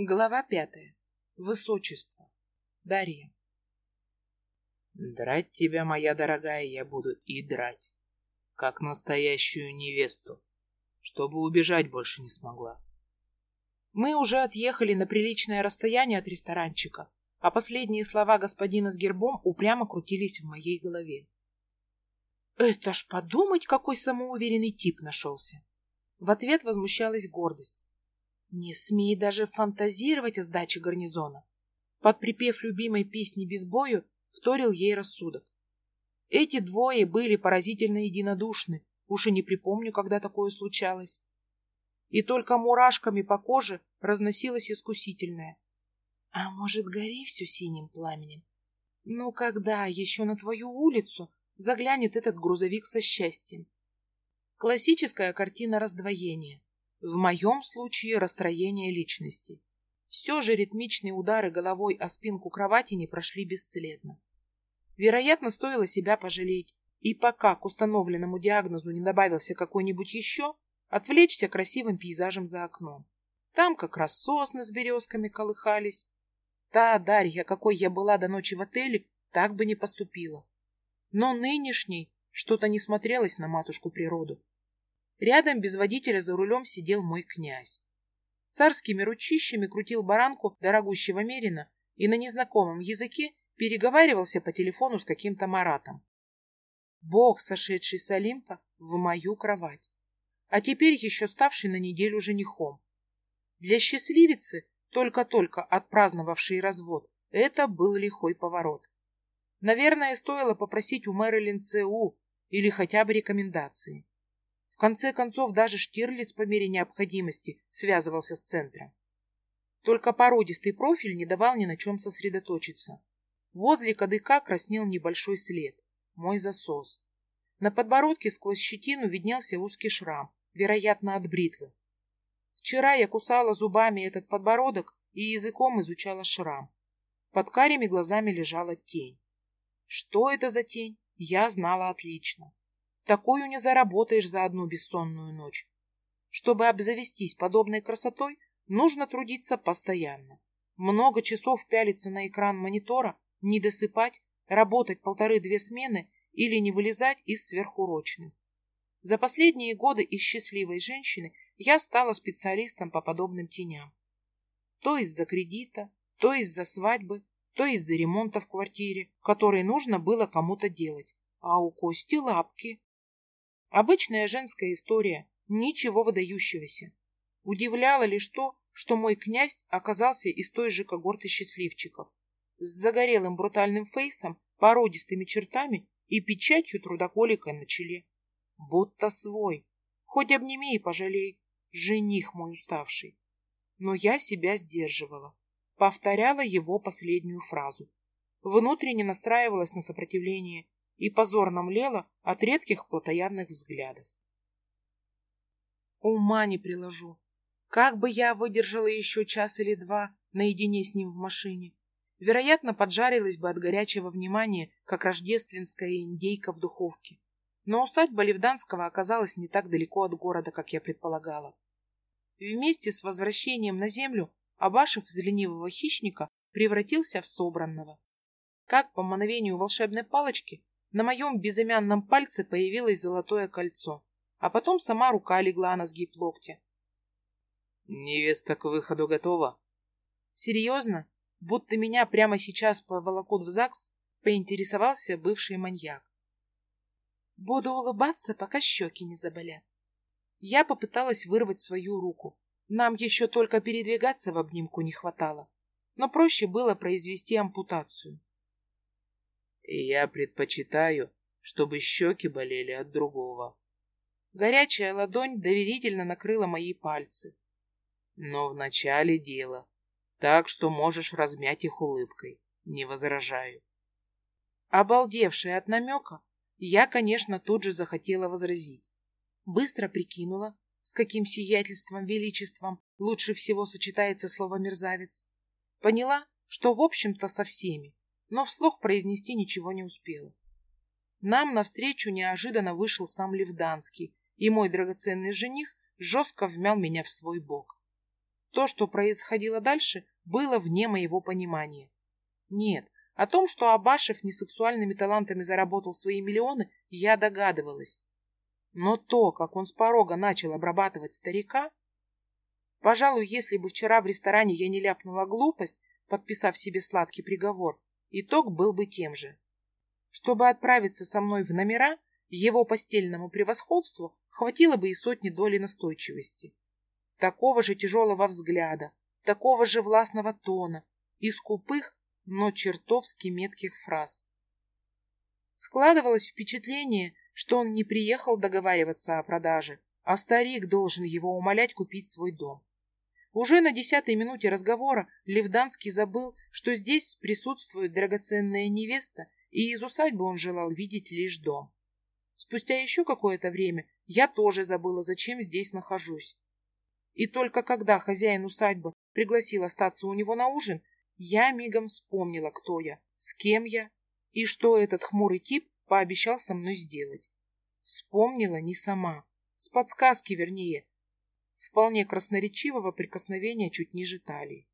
Глава пятая. Высочество. Дарья. Драть тебя, моя дорогая, я буду и драть, как настоящую невесту, чтобы убежать больше не смогла. Мы уже отъехали на приличное расстояние от ресторанчика, а последние слова господина с гербом упрямо крутились в моей голове. Это ж подумать, какой самоуверенный тип нашелся. В ответ возмущалась гордость. Не смей даже фантазировать о сдаче гарнизона. Под припев любимой песни без бою вторил ей рассудок. Эти двое были поразительно единодушны, уж и не припомню, когда такое случалось. И только мурашками по коже разносилось искусительное. А может, гори все синим пламенем? Ну, когда еще на твою улицу заглянет этот грузовик со счастьем? Классическая картина раздвоения. В моем случае расстроение личности. Все же ритмичные удары головой о спинку кровати не прошли бесследно. Вероятно, стоило себя пожалеть. И пока к установленному диагнозу не добавился какой-нибудь еще, отвлечься красивым пейзажем за окном. Там как раз сосны с березками колыхались. Та Дарья, какой я была до ночи в отеле, так бы не поступила. Но нынешней что-то не смотрелось на матушку природу. Рядом без водителя за рулем сидел мой князь. Царскими ручищами крутил баранку дорогущего мерина и на незнакомом языке переговаривался по телефону с каким-то Маратом. Бог, сошедший с Олимпа, в мою кровать. А теперь еще ставший на неделю женихом. Для счастливицы, только-только отпраздновавшей развод, это был лихой поворот. Наверное, стоило попросить у Мэрилин ЦУ или хотя бы рекомендации. В конце концов, даже Штирлиц по мере необходимости связывался с центром. Только породистый профиль не давал ни на чем сосредоточиться. Возле кадыка краснел небольшой след. Мой засос. На подбородке сквозь щетину виднелся узкий шрам, вероятно, от бритвы. Вчера я кусала зубами этот подбородок и языком изучала шрам. Под карими глазами лежала тень. Что это за тень, я знала отлично. Такую не заработаешь за одну бессонную ночь. Чтобы обзавестись подобной красотой, нужно трудиться постоянно. Много часов пялиться на экран монитора, не досыпать, работать полторы-две смены или не вылезать из сверхурочных. За последние годы из счастливой женщины я стала специалистом по подобным теням. То из-за кредита, то из-за свадьбы, то из-за ремонта в квартире, который нужно было кому-то делать. А у Кости лапки. Обычная женская история, ничего выдающегося. Удивляло лишь то, что мой князь оказался из той же когорты счастливчиков, с загорелым брутальным фейсом, породистыми чертами и печатью трудоколика на челе. Будто свой. Хоть обними и пожалей, жених мой уставший. Но я себя сдерживала, повторяла его последнюю фразу. Внутренне настраивалась на сопротивление, и позорно млела от редких плотоядных взглядов. Ума не приложу. Как бы я выдержала еще час или два наедине с ним в машине? Вероятно, поджарилась бы от горячего внимания, как рождественская индейка в духовке. Но усадьба Левданского оказалась не так далеко от города, как я предполагала. Вместе с возвращением на землю Абашев из ленивого хищника превратился в собранного. Как по мановению волшебной палочки на моем безымянном пальце появилось золотое кольцо, а потом сама рука легла на сгиб локтя. «Невеста к выходу готова?» «Серьезно? Будто меня прямо сейчас поволокут в ЗАГС?» поинтересовался бывший маньяк. «Буду улыбаться, пока щеки не заболят». Я попыталась вырвать свою руку. Нам еще только передвигаться в обнимку не хватало. Но проще было произвести ампутацию и я предпочитаю, чтобы щеки болели от другого. Горячая ладонь доверительно накрыла мои пальцы. Но в начале дела, так что можешь размять их улыбкой, не возражаю. Обалдевшая от намека, я, конечно, тут же захотела возразить. Быстро прикинула, с каким сиятельством, величеством лучше всего сочетается слово «мерзавец». Поняла, что, в общем-то, со всеми но вслух произнести ничего не успела. Нам навстречу неожиданно вышел сам Левданский, и мой драгоценный жених жестко вмял меня в свой бок. то, что происходило дальше, было вне моего понимания. Нет, о том, что Абашев не сексуальными талантами заработал свои миллионы, я догадывалась. Но то, как он с порога начал обрабатывать старика... Пожалуй, если бы вчера в ресторане я не ляпнула глупость, подписав себе сладкий приговор, итог был бы тем же. Чтобы отправиться со мной в номера, его постельному превосходству хватило бы и сотни доли настойчивости. Такого же тяжелого взгляда, такого же властного тона и скупых, но чертовски метких фраз. Складывалось впечатление, что он не приехал договариваться о продаже, а старик должен его умолять купить свой дом. Уже на десятой минуте разговора Левданский забыл, что здесь присутствует драгоценная невеста, и из усадьбы он желал видеть лишь дом. Спустя еще какое-то время я тоже забыла, зачем здесь нахожусь. И только когда хозяин усадьбы пригласил остаться у него на ужин, я мигом вспомнила, кто я, с кем я и что этот хмурый тип пообещал со мной сделать. Вспомнила не сама, с подсказки вернее, вполне красноречивого прикосновения чуть ниже талии.